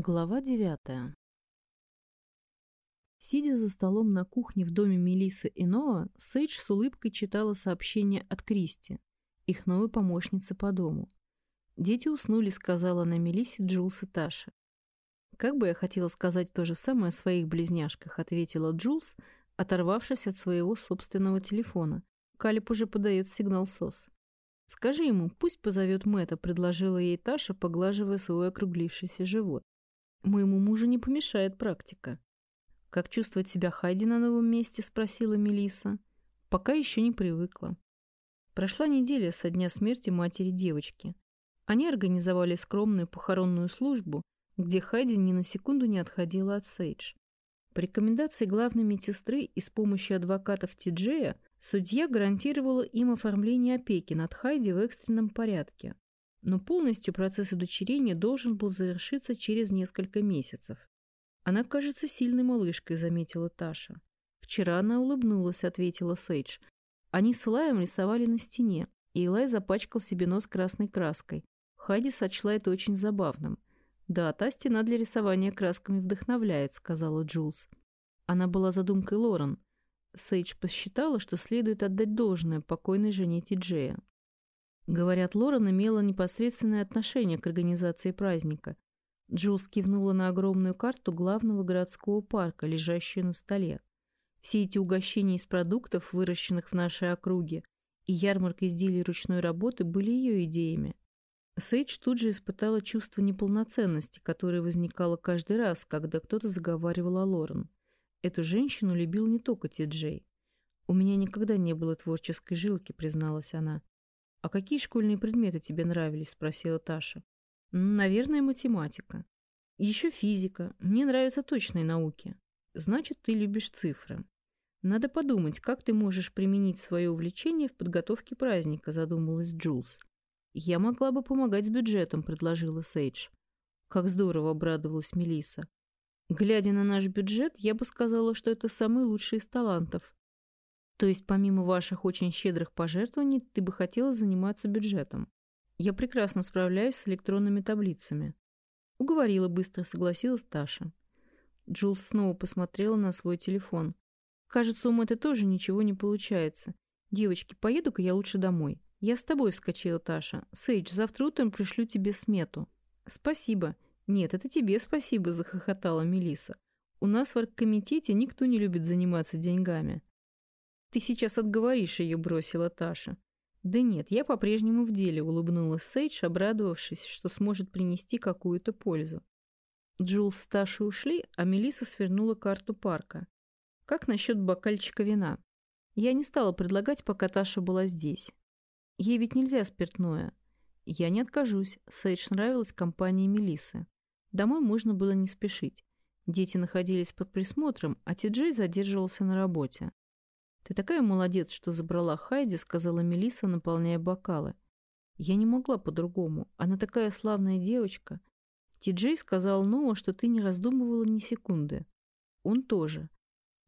Глава девятая Сидя за столом на кухне в доме Мелисы и Ноа, Сейдж с улыбкой читала сообщение от Кристи, их новой помощницы по дому. «Дети уснули», — сказала она Мелиссе Джулс и Таша. «Как бы я хотела сказать то же самое о своих близняшках», — ответила Джулс, оторвавшись от своего собственного телефона. Калиб уже подает сигнал СОС. «Скажи ему, пусть позовет Мэтта», — предложила ей Таша, поглаживая свой округлившийся живот. Моему мужу не помешает практика. Как чувствовать себя Хайди на новом месте, спросила Мелиса. Пока еще не привыкла. Прошла неделя со дня смерти матери девочки. Они организовали скромную похоронную службу, где Хайди ни на секунду не отходила от Сейдж. По рекомендации главной медсестры и с помощью адвокатов Тиджея судья гарантировала им оформление опеки над Хайди в экстренном порядке, но полностью процесс удочерения должен был завершиться через несколько месяцев. «Она кажется сильной малышкой», — заметила Таша. «Вчера она улыбнулась», — ответила Сейдж. Они с Илаем рисовали на стене, и Илай запачкал себе нос красной краской. Хайди сочла это очень забавным. «Да, та стена для рисования красками вдохновляет», — сказала Джулс. Она была задумкой Лорен. Сейдж посчитала, что следует отдать должное покойной жене Тиджея. Говорят, Лорен имела непосредственное отношение к организации праздника. Джулс кивнула на огромную карту главного городского парка, лежащую на столе. Все эти угощения из продуктов, выращенных в нашей округе, и ярмарка изделий ручной работы были ее идеями. Сейдж тут же испытала чувство неполноценности, которое возникало каждый раз, когда кто-то заговаривал о Лорен. Эту женщину любил не только Ти-Джей. «У меня никогда не было творческой жилки», — призналась она. «А какие школьные предметы тебе нравились?» – спросила Таша. «Наверное, математика. Еще физика. Мне нравятся точные науки. Значит, ты любишь цифры. Надо подумать, как ты можешь применить свое увлечение в подготовке праздника», – задумалась Джулс. «Я могла бы помогать с бюджетом», – предложила Сейдж. Как здорово обрадовалась Мелиса. Глядя на наш бюджет, я бы сказала, что это самый лучший из талантов. То есть помимо ваших очень щедрых пожертвований, ты бы хотела заниматься бюджетом. Я прекрасно справляюсь с электронными таблицами. Уговорила быстро, согласилась Таша. Джулс снова посмотрела на свой телефон. Кажется, у Мэтта тоже ничего не получается. Девочки, поеду-ка я лучше домой. Я с тобой вскочила, Таша. Сейдж, завтра утром пришлю тебе смету. Спасибо. Нет, это тебе спасибо, захохотала Мелиса. У нас в оргкомитете никто не любит заниматься деньгами. «Ты сейчас отговоришь ее», — бросила Таша. «Да нет, я по-прежнему в деле», — улыбнулась Сейдж, обрадовавшись, что сможет принести какую-то пользу. Джулс с Ташей ушли, а Мелиса свернула карту парка. «Как насчет бокальчика вина?» Я не стала предлагать, пока Таша была здесь. Ей ведь нельзя спиртное. Я не откажусь. Сейдж нравилась компания Мелисы. Домой можно было не спешить. Дети находились под присмотром, а Ти-Джей задерживался на работе. «Ты такая молодец, что забрала Хайди», — сказала Мелиса, наполняя бокалы. «Я не могла по-другому. Она такая славная девочка». Ти-Джей сказал Ноа, что ты не раздумывала ни секунды. Он тоже.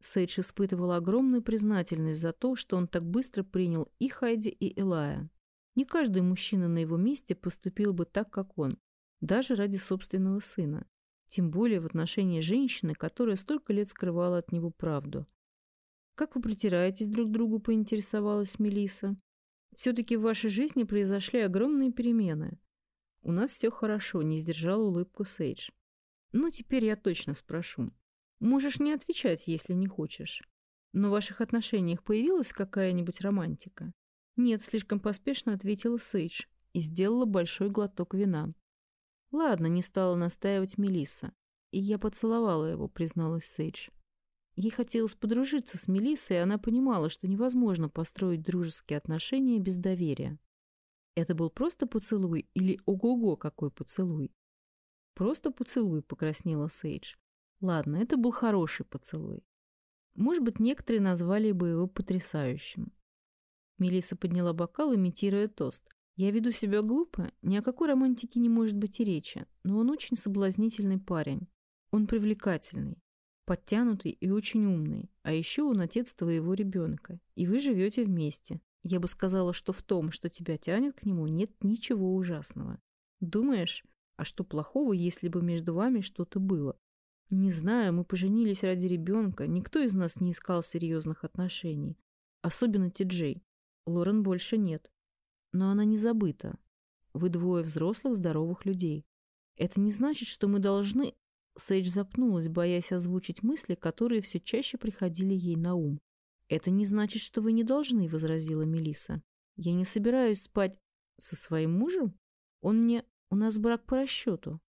Сейдж испытывала огромную признательность за то, что он так быстро принял и Хайди, и Элая. Не каждый мужчина на его месте поступил бы так, как он, даже ради собственного сына. Тем более в отношении женщины, которая столько лет скрывала от него правду. «Как вы притираетесь друг другу?» — поинтересовалась Мелиса. «Все-таки в вашей жизни произошли огромные перемены». «У нас все хорошо», — не сдержала улыбку Сейдж. «Ну, теперь я точно спрошу. Можешь не отвечать, если не хочешь. Но в ваших отношениях появилась какая-нибудь романтика?» «Нет», — слишком поспешно ответила Сейдж и сделала большой глоток вина. «Ладно», — не стала настаивать Мелиса. «И я поцеловала его», — призналась Сейдж. Ей хотелось подружиться с Мелиссой, и она понимала, что невозможно построить дружеские отношения без доверия. Это был просто поцелуй или ого-го какой поцелуй? Просто поцелуй, покраснела Сейдж. Ладно, это был хороший поцелуй. Может быть, некоторые назвали бы его потрясающим. Мелисса подняла бокал, имитируя тост. Я веду себя глупо, ни о какой романтике не может быть и речи, но он очень соблазнительный парень. Он привлекательный подтянутый и очень умный, а еще он отец твоего ребенка, и вы живете вместе. Я бы сказала, что в том, что тебя тянет к нему, нет ничего ужасного. Думаешь, А что плохого, если бы между вами что-то было? Не знаю, мы поженились ради ребенка. Никто из нас не искал серьезных отношений. Особенно Ти-Джей. Лорен больше нет. Но она не забыта. Вы двое взрослых, здоровых людей. Это не значит, что мы должны... Сейдж запнулась, боясь озвучить мысли, которые все чаще приходили ей на ум. «Это не значит, что вы не должны», — возразила Мелиса. «Я не собираюсь спать со своим мужем. Он мне... У нас брак по расчету.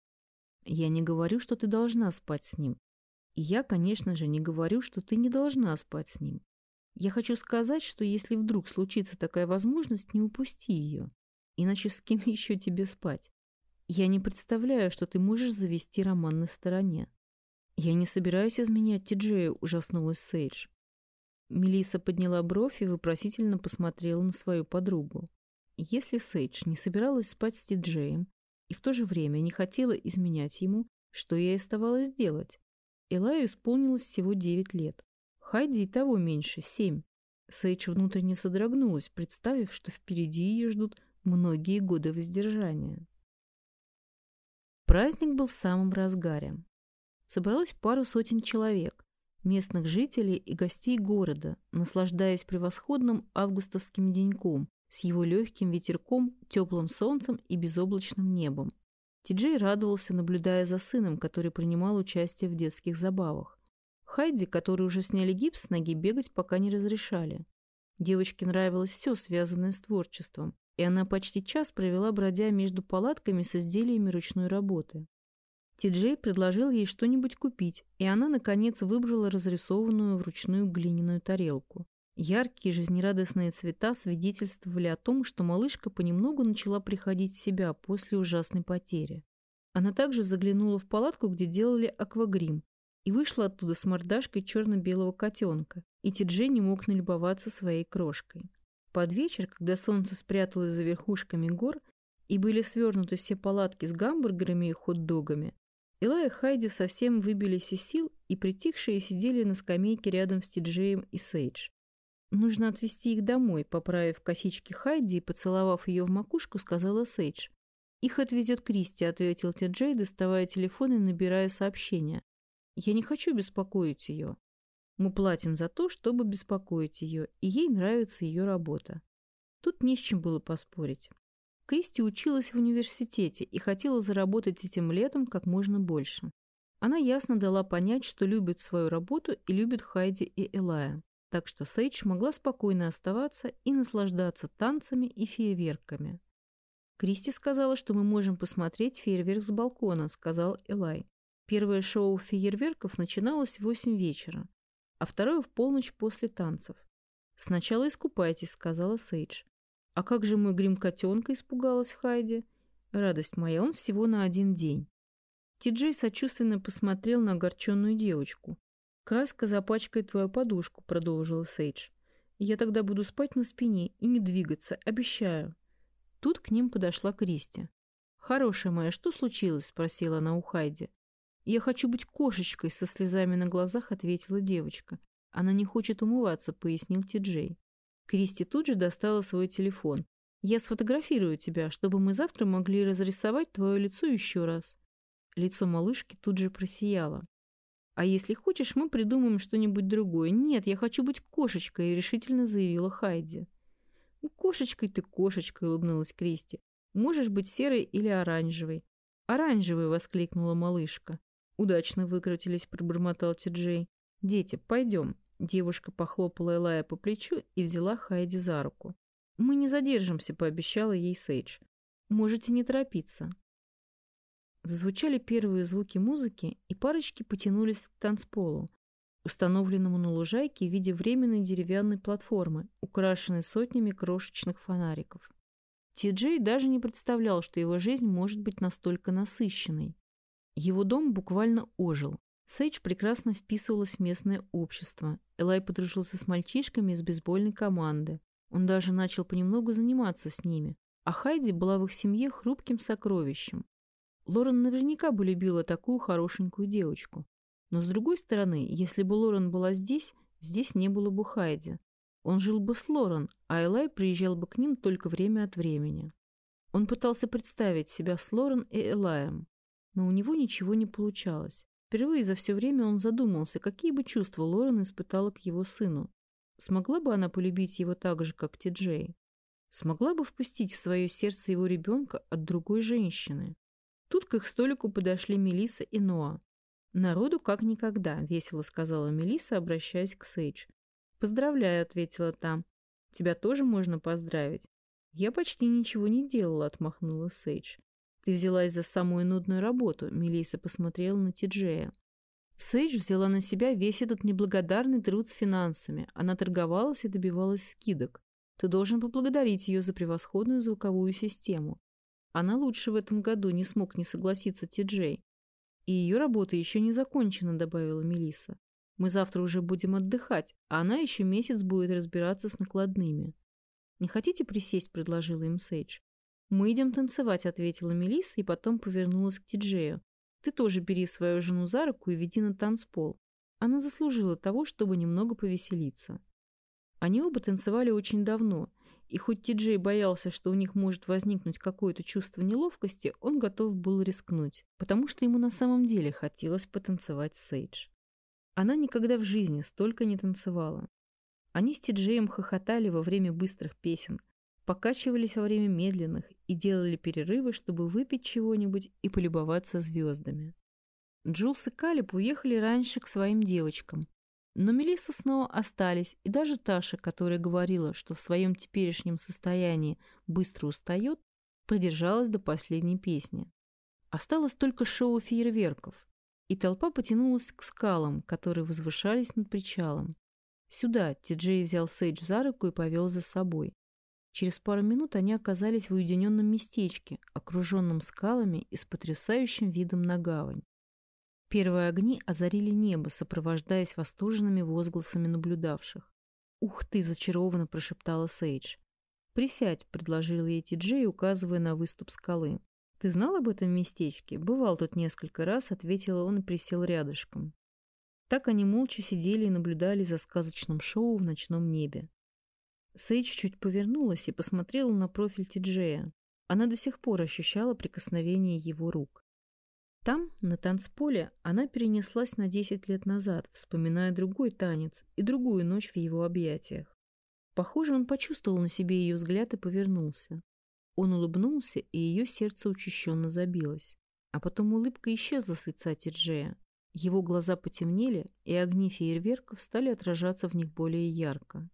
Я не говорю, что ты должна спать с ним. И я, конечно же, не говорю, что ты не должна спать с ним. Я хочу сказать, что если вдруг случится такая возможность, не упусти ее. Иначе с кем еще тебе спать? Я не представляю, что ты можешь завести роман на стороне. Я не собираюсь изменять Ти-Джею, ужаснулась Сейдж. Мелиса подняла бровь и вопросительно посмотрела на свою подругу. Если Сейдж не собиралась спать с Ти-Джеем и в то же время не хотела изменять ему, что ей оставалось делать? Элаю исполнилось всего девять лет. Хайди и того меньше, семь. Сейдж внутренне содрогнулась, представив, что впереди ее ждут многие годы воздержания. Праздник был в самом разгаре. Собралось пару сотен человек, местных жителей и гостей города, наслаждаясь превосходным августовским деньком с его легким ветерком, теплым солнцем и безоблачным небом. Тиджей радовался, наблюдая за сыном, который принимал участие в детских забавах. Хайди, который уже сняли гипс с ноги, бегать пока не разрешали. Девочке нравилось все, связанное с творчеством, и она почти час провела, бродя между палатками с изделиями ручной работы. Ти-Джей предложил ей что-нибудь купить, и она, наконец, выбрала разрисованную вручную глиняную тарелку. Яркие жизнерадостные цвета свидетельствовали о том, что малышка понемногу начала приходить в себя после ужасной потери. Она также заглянула в палатку, где делали аквагрим, и вышла оттуда с мордашкой черно-белого котенка, и Ти-Джей не мог налюбоваться своей крошкой. Под вечер, когда солнце спряталось за верхушками гор, и были свернуты все палатки с гамбургерами и хот-догами, Элай и Хайди совсем выбились из сил и притихшие сидели на скамейке рядом с Тиджеем и Сейдж. «Нужно отвезти их домой», — поправив косички Хайди и поцеловав ее в макушку, сказала Сейдж. «Их отвезет Кристи», — ответил Тиджей, доставая телефон и набирая сообщение. «Я не хочу беспокоить ее. Мы платим за то, чтобы беспокоить ее, и ей нравится ее работа». Тут не с чем было поспорить. Кристи училась в университете и хотела заработать этим летом как можно больше. Она ясно дала понять, что любит свою работу и любит Хайди и Элая. Так что Сейдж могла спокойно оставаться и наслаждаться танцами и фейерверками. «Кристи сказала, что мы можем посмотреть фейерверк с балкона», — сказал Элай. Первое шоу фейерверков начиналось в восемь вечера, а второе в полночь после танцев. «Сначала искупайтесь», — сказала Сейдж. «А как же мой грим котенка?» — испугалась Хайди. «Радость моя, он всего на один день». Ти-Джей сочувственно посмотрел на огорченную девочку. «Краска запачкает твою подушку», — продолжила Сейдж. «Я тогда буду спать на спине и не двигаться, обещаю». Тут к ним подошла Кристи. «Хорошая моя, что случилось?» — спросила она у Хайди. «Я хочу быть кошечкой», — со слезами на глазах ответила девочка. «Она не хочет умываться», — пояснил Ти-Джей. Кристи тут же достала свой телефон. «Я сфотографирую тебя, чтобы мы завтра могли разрисовать твое лицо еще раз». Лицо малышки тут же просияло. «А если хочешь, мы придумаем что-нибудь другое. Нет, я хочу быть кошечкой», — решительно заявила Хайди. «Ну, «Кошечкой ты кошечкой», — улыбнулась Кристи. «Можешь быть серой или оранжевой». «Оранжевой!» — воскликнула малышка. «Удачно выкрутились», — пробормотал Ти-Джей. «Дети, пойдем». Девушка похлопала Элая по плечу и взяла Хайди за руку. «Мы не задержимся», — пообещала ей Сейдж. «Можете не торопиться». Зазвучали первые звуки музыки, и парочки потянулись к танцполу, установленному на лужайке в виде временной деревянной платформы, украшенной сотнями крошечных фонариков. Ти-Джей даже не представлял, что его жизнь может быть настолько насыщенной. Его дом буквально ожил. Сейдж прекрасно вписывалась в местное общество. Элай подружился с мальчишками из бейсбольной команды. Он даже начал понемногу заниматься с ними. А Хайди была в их семье хрупким сокровищем. Лорен наверняка бы любила такую хорошенькую девочку. Но с другой стороны, если бы Лорен была здесь, здесь не было бы Хайди. Он жил бы с Лорен, а Элай приезжал бы к ним только время от времени. Он пытался представить себя с Лорен и Элаем, но у него ничего не получалось. Впервые за все время он задумался, какие бы чувства Лорен испытала к его сыну. Смогла бы она полюбить его так же, как Ти-Джей? Смогла бы впустить в свое сердце его ребенка от другой женщины? Тут к их столику подошли Мелиса и Ноа. «Народу как никогда», — весело сказала Мелиса, обращаясь к Сейдж. «Поздравляю», — ответила та. «Тебя тоже можно поздравить». «Я почти ничего не делала», — отмахнула Сейдж. «Ты взялась за самую нудную работу», — Мелиса посмотрела на Тиджея. Сейдж взяла на себя весь этот неблагодарный труд с финансами. Она торговалась и добивалась скидок. Ты должен поблагодарить ее за превосходную звуковую систему. Она лучше в этом году не смог не согласиться Ти-Джей. И ее работа еще не закончена, добавила Мелиса. Мы завтра уже будем отдыхать, а она еще месяц будет разбираться с накладными. Не хотите присесть, предложила им Сейдж. Мы идем танцевать, ответила Мелиса и потом повернулась к Ти-Джею. Ты тоже бери свою жену за руку и веди на танцпол. Она заслужила того, чтобы немного повеселиться. Они оба танцевали очень давно, и хоть Ти-Джей боялся, что у них может возникнуть какое-то чувство неловкости, он готов был рискнуть, потому что ему на самом деле хотелось потанцевать с Сейдж. Она никогда в жизни столько не танцевала. Они с Ти-Джеем хохотали во время быстрых песен, покачивались во время медленных и делали перерывы, чтобы выпить чего-нибудь и полюбоваться звездами. Джулс и Калиб уехали раньше к своим девочкам, но Мелисса снова остались, и даже Таша, которая говорила, что в своем теперешнем состоянии быстро устает, продержалась до последней песни. Осталось только шоу фейерверков, и толпа потянулась к скалам, которые возвышались над причалом. Сюда Ти-Джей взял Сейдж за руку и повел за собой. Через пару минут они оказались в уединенном местечке, окруженном скалами и с потрясающим видом на гавань. Первые огни озарили небо, сопровождаясь восторженными возгласами наблюдавших. «Ух ты!» — зачарованно прошептала Сейдж. «Присядь», — предложил ей Ти-Джей, указывая на выступ скалы. «Ты знал об этом местечке? Бывал тут несколько раз», — ответил он и присел рядышком. Так они молча сидели и наблюдали за сказочным шоу в ночном небе. Сейдж чуть повернулась и посмотрела на профиль Ти-Джея. Она до сих пор ощущала прикосновение его рук. Там, на танцполе, она перенеслась на 10 лет назад, вспоминая другой танец и другую ночь в его объятиях. Похоже, он почувствовал на себе ее взгляд и повернулся. Он улыбнулся, и ее сердце учащенно забилось. А потом улыбка исчезла с лица Тиджея. Его глаза потемнели, и огни фейерверков стали отражаться в них более ярко.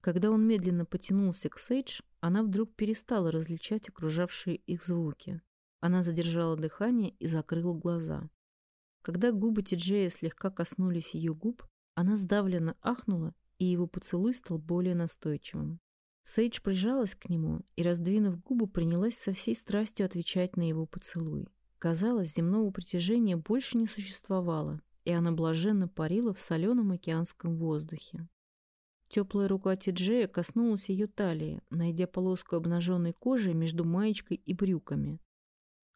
Когда он медленно потянулся к Сейдж, она вдруг перестала различать окружавшие их звуки. Она задержала дыхание и закрыла глаза. Когда губы Тиджея слегка коснулись ее губ, она сдавленно ахнула, и его поцелуй стал более настойчивым. Сейдж прижалась к нему и, раздвинув губы, принялась со всей страстью отвечать на его поцелуй. Казалось, земного притяжения больше не существовало, и она блаженно парила в соленом океанском воздухе. Теплая рука Тиджея коснулась ее талии, найдя полоску обнаженной кожи между маечкой и брюками.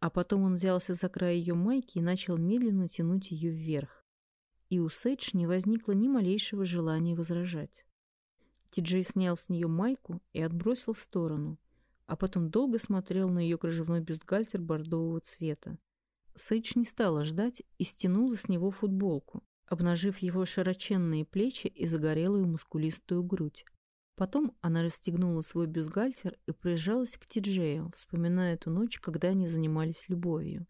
А потом он взялся за край ее майки и начал медленно тянуть ее вверх. И у Сейдж не возникло ни малейшего желания возражать. Ти-Джей снял с нее майку и отбросил в сторону, а потом долго смотрел на ее кружевной бюстгальтер бордового цвета. Сейдж не стала ждать и стянула с него футболку, обнажив его широченные плечи и загорелую мускулистую грудь. Потом она расстегнула свой бюстгальтер и прижалась к Тиджею, вспоминая эту ночь, когда они занимались любовью.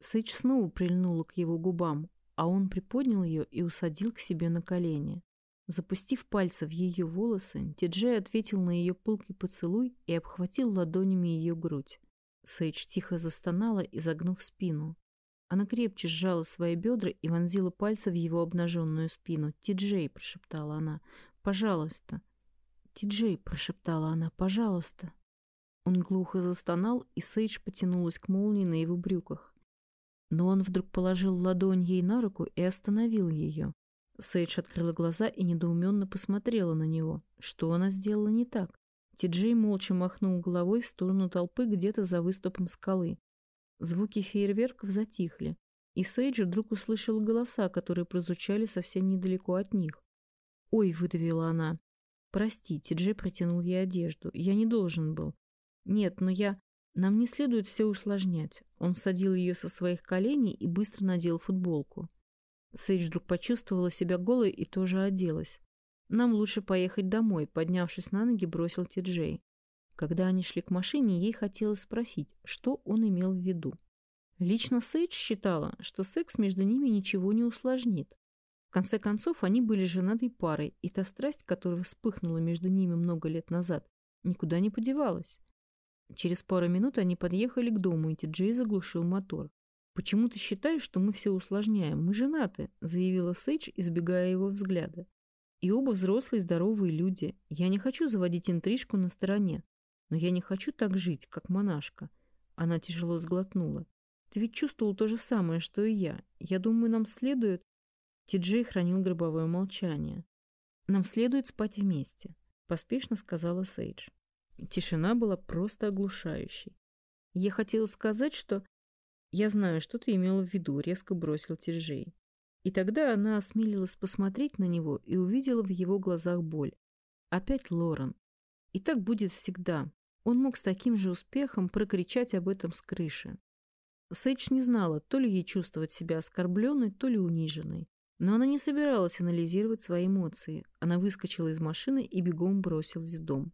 Сэйдж снова прильнула к его губам, а он приподнял ее и усадил к себе на колени. Запустив пальцы в ее волосы, Тиджей ответил на ее пылкий поцелуй и обхватил ладонями ее грудь. Сейдж тихо застонала, изогнув спину. Она крепче сжала свои бедра и вонзила пальцы в его обнаженную спину. «Ти-Джей», — прошептала она, — «пожалуйста, «Ти-Джей», — прошептала она, — «пожалуйста». Он глухо застонал, и Сейдж потянулась к молнии на его брюках. Но он вдруг положил ладонь ей на руку и остановил ее. Сейдж открыла глаза и недоуменно посмотрела на него. Что она сделала не так? Ти-Джей молча махнул головой в сторону толпы где-то за выступом скалы. Звуки фейерверков затихли, и Сейдж вдруг услышала голоса, которые прозвучали совсем недалеко от них. «Ой!» — выдавила она. «Прости», — Ти-Джей протянул ей одежду. «Я не должен был». «Нет, но я...» Нам не следует все усложнять. Он садил ее со своих коленей и быстро надел футболку. Сейдж вдруг почувствовала себя голой и тоже оделась. «Нам лучше поехать домой», — поднявшись на ноги, бросил Ти-Джей. Когда они шли к машине, ей хотелось спросить, что он имел в виду. Лично Сейдж считала, что секс между ними ничего не усложнит. В конце концов, они были женатой парой, и та страсть, которая вспыхнула между ними много лет назад, никуда не подевалась. Через пару минут они подъехали к дому, и Ти-Джей заглушил мотор. «Почему ты считаешь, что мы все усложняем? Мы женаты», — заявила Сейдж, избегая его взгляда. «И оба взрослые здоровые люди. Я не хочу заводить интрижку на стороне. Но я не хочу так жить, как монашка». Она тяжело сглотнула. «Ты ведь чувствовал то же самое, что и я. Я думаю, нам следует...» Ти-Джей хранил гробовое молчание. «Нам следует спать вместе», — поспешно сказала Сейдж. Тишина была просто оглушающей. Я хотела сказать, что... Я знаю, что ты имела в виду, резко бросил Тиржей. И тогда она осмелилась посмотреть на него и увидела в его глазах боль. Опять Лорен. И так будет всегда. Он мог с таким же успехом прокричать об этом с крыши. Сейдж не знала, то ли ей чувствовать себя оскорбленной, то ли униженной. Но она не собиралась анализировать свои эмоции. Она выскочила из машины и бегом бросилась в дом.